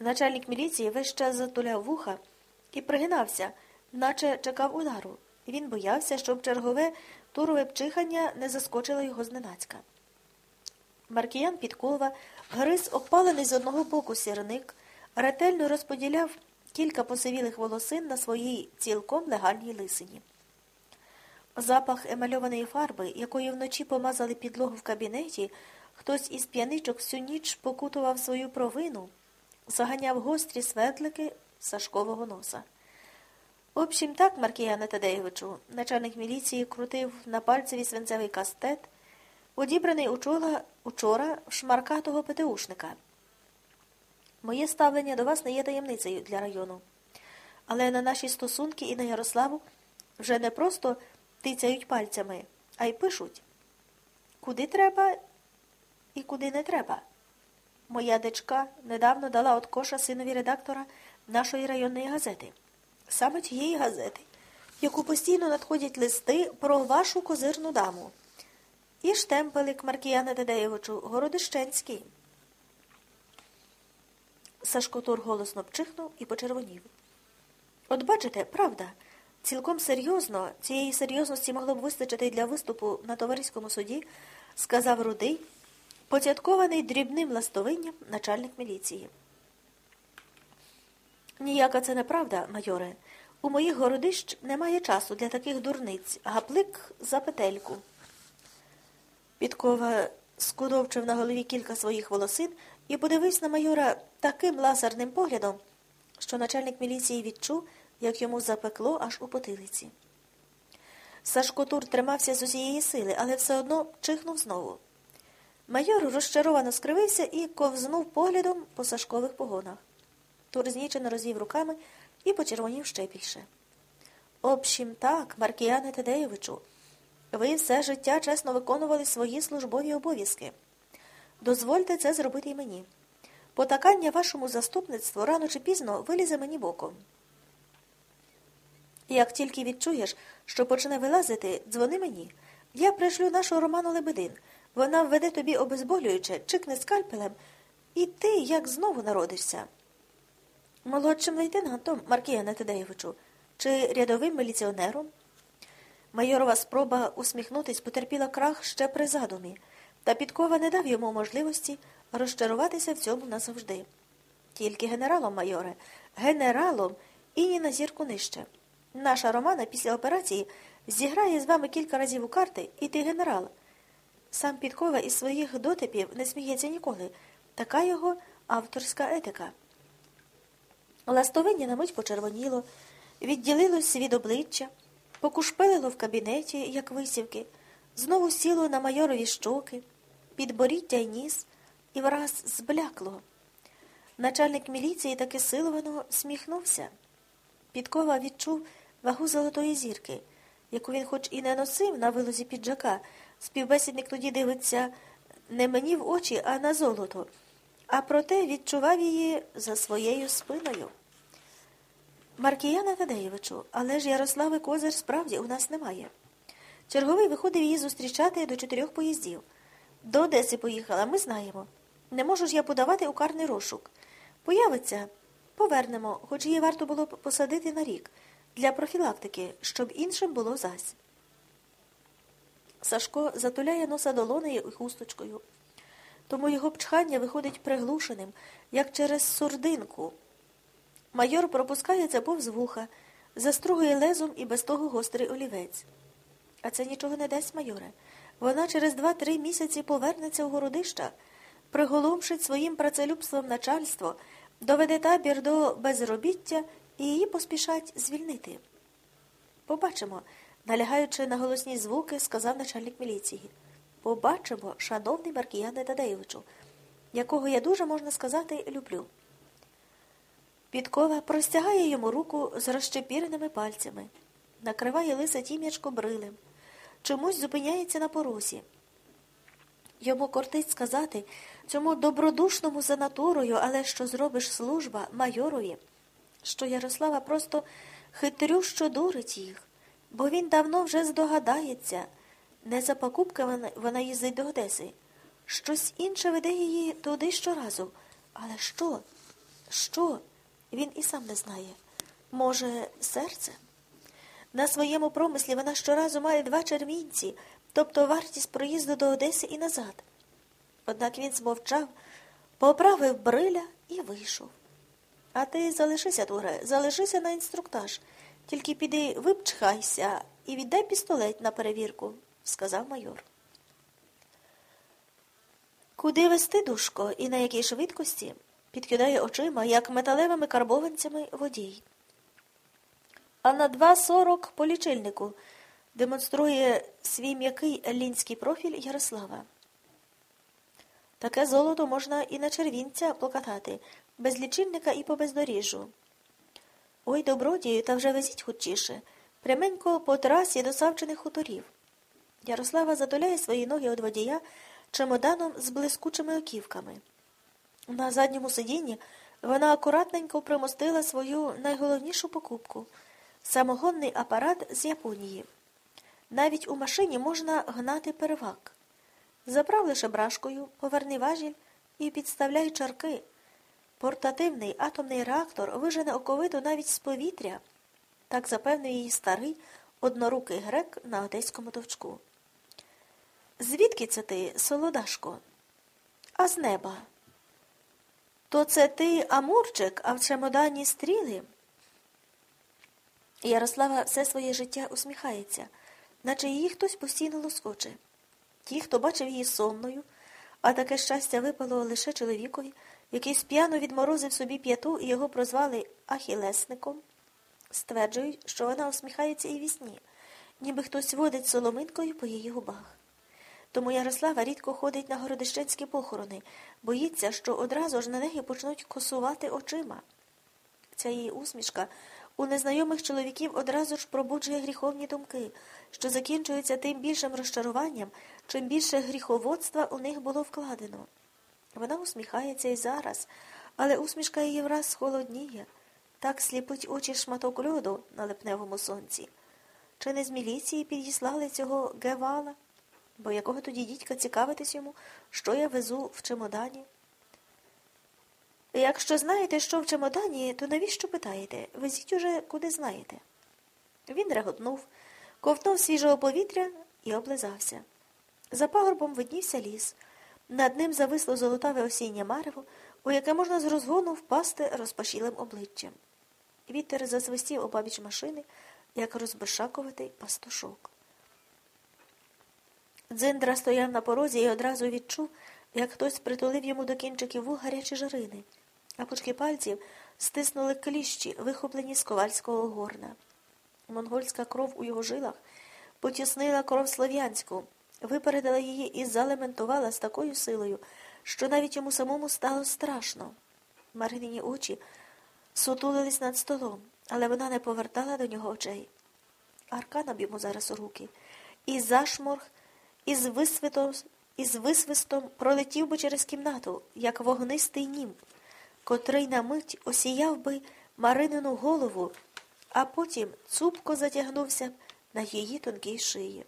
Начальник міліції весь час затуляв вуха і пригинався, наче чекав удару. Він боявся, щоб чергове турове пчихання не заскочило його зненацька. Маркіян Підкова гриз обпалений з одного боку сірник, ретельно розподіляв кілька посивілих волосин на своїй цілком легальній лисині. Запах емальованої фарби, якою вночі помазали підлогу в кабінеті, хтось із п'яничок всю ніч покутував свою провину, заганяв гострі светлики Сашкового носа. В общем, так, Маркіяне Тадеєвичу, начальник міліції крутив на пальцеві свинцевий кастет, одібраний учора, учора шмаркатого ПТУшника. Моє ставлення до вас не є таємницею для району. Але на наші стосунки і на Ярославу вже не просто тицяють пальцями, а й пишуть, куди треба і куди не треба. Моя дочка недавно дала от коша синові редактора нашої районної газети, саме тієї газети, яку постійно надходять листи про вашу козирну даму. І штемпелик Маркіяна Дедеєвичу, Городищенський. Сашко Тур голосно пчихнув і почервонів. От бачите, правда, цілком серйозно, цієї серйозності могло б вистачити для виступу на товариському суді, сказав рудий, поцяткований дрібним ластовинням начальник міліції. Ніяка це неправда, майоре. У моїх городищ немає часу для таких дурниць, гаплик за петельку. Підкова скудовчив на голові кілька своїх волосин і подивився на майора таким лазерним поглядом, що начальник міліції відчув, як йому запекло аж у потилиці. Сашко Тур тримався з усієї сили, але все одно чихнув знову. Майор розчаровано скривився і ковзнув поглядом по Сашкових погонах. Тур знічено розвів руками і почервонів ще більше. Общим так, Маркіяне Тедеєвичу, ви все життя чесно виконували свої службові обов'язки. Дозвольте це зробити і мені. Потакання вашому заступництву рано чи пізно вилізе мені боком. Як тільки відчуєш, що почне вилазити, дзвони мені. Я пришлю нашу Роману Лебедин. Вона введе тобі обезболююче, чикне скальпелем, і ти як знову народишся. Молодшим лейтенантом Маркіяне Тедеєвичу, чи рядовим міліціонером? Майорова спроба усміхнутись потерпіла крах ще при задумі, та підкова не дав йому можливості розчаруватися в цьому назавжди. Тільки генералом, майоре, генералом і ні на зірку нижче. Наша Романа після операції зіграє з вами кілька разів у карти, і ти генерал. Сам Підкова із своїх дотипів не сміється ніколи. Така його авторська етика. Ластовиння на мить почервоніло, відділилось від обличчя, покушпелило в кабінеті, як висівки, знову сіло на майорові щоки, підборіддя й ніс і враз зблякло. Начальник міліції таки силовано сміхнувся. Підкова відчув вагу золотої зірки, яку він хоч і не носив на вилозі піджака. Співбесідник тоді дивиться не мені в очі, а на золото, а проте відчував її за своєю спиною. Маркіяна Тадеєвичу, але ж Ярослави Козир справді у нас немає. Черговий виходив її зустрічати до чотирьох поїздів. До Одеси поїхала, ми знаємо. Не можу ж я подавати у карний розшук. Появиться, повернемо, хоч її варто було б посадити на рік, для профілактики, щоб іншим було зась. Сашко затуляє носа долонею і хусточкою. Тому його пчхання виходить приглушеним, як через сурдинку. Майор пропускає це повз вуха, застругує лезом і без того гострий олівець. А це нічого не дасть, майоре. Вона через два-три місяці повернеться у городища, приголомшить своїм працелюбством начальство, доведе табір до безробіття і її поспішать звільнити. Побачимо, налягаючи на голосні звуки, сказав начальник міліції. Побачимо, шановний Маркіяне Тадеєвичу, якого я дуже, можна сказати, люблю. Підкова простягає йому руку з розчепіреними пальцями, накриває лисе тім'ячко брилем, чомусь зупиняється на порозі. Йому кортить сказати цьому добродушному за натурою, але що зробиш служба майорові, що Ярослава просто хитрющо дурить їх, бо він давно вже здогадається. Не за покупками вона їздить до Одеси. Щось інше веде її туди щоразу. Але що? Що? Він і сам не знає. Може, серце? На своєму промислі вона щоразу має два червінці, тобто вартість проїзду до Одеси і назад. Однак він змовчав, поправив бриля і вийшов. А ти залишися, Туре, залишися на інструктаж. Тільки піди випчхайся і віддай пістолет на перевірку, сказав майор. Куди вести душко і на якій швидкості? підкидає очима, як металевими карбованцями водій. А на 2.40 по лічильнику демонструє свій м'який елінський профіль Ярослава. Таке золото можна і на червінця покатати, без лічильника і по бездоріжжю. Ой, добродію, та вже везіть хутчіше, пряменько по трасі до Савчених хуторів. Ярослава затуляє свої ноги від водія чемоданом з блискучими оківками. На задньому сидінні вона акуратненько примостила свою найголовнішу покупку самогонний апарат з Японії. Навіть у машині можна гнати первак. Заправ лише брашкою, поверни важіль і підставляй чарки. Портативний атомний реактор вижене оковиту навіть з повітря, так запевнив її старий однорукий грек на одеському товчку. Звідки це ти, солодашко? А з неба. То це ти Амурчик, а в чемодані стріли? Ярослава все своє життя усміхається, наче її хтось постійно лоскоче. Ті, хто бачив її сонною, а таке щастя випало лише чоловікові, який сп'яно відморозив собі п'яту і його прозвали Ахілесником, стверджують, що вона усміхається і вісні, ніби хтось водить соломинкою по її губах. Тому Ярослава рідко ходить на городищенські похорони, боїться, що одразу ж на неї почнуть косувати очима. Ця її усмішка у незнайомих чоловіків одразу ж пробуджує гріховні думки, що закінчуються тим більшим розчаруванням, чим більше гріховодства у них було вкладено. Вона усміхається і зараз, але усмішка її враз схолодніє, так сліпить очі шматок льоду на липневому сонці. Чи не з міліції підіслали цього гевала? Бо якого тоді дідька цікавитись йому, що я везу в чемодані? Якщо знаєте, що в чемодані, то навіщо питаєте? Везіть уже куди знаєте. Він реготнув, ковтнув свіжого повітря і облизався. За пагорбом виднівся ліс. Над ним зависло золотаве осіннє марево, у яке можна з розгону впасти розпашілим обличчям. Вітер засвистів обабіч машини, як розбешакуватий пастушок. Дзиндра стояв на порозі і одразу відчув, як хтось притулив йому до кінчиків вух гарячі жарини, а пучки пальців стиснули кліщі, вихоплені з ковальського горна. Монгольська кров у його жилах потіснила кров слов'янську, випередила її і залементувала з такою силою, що навіть йому самому стало страшно. Маринині очі сутулились над столом, але вона не повертала до нього очей. Арканаб йому зараз у руки, і зашморг із висвітом, із висвистом пролетів би через кімнату, як вогнистий нім, котрий на мить осіяв би Маринину голову, а потім цупко затягнувся на її тонкій шиї.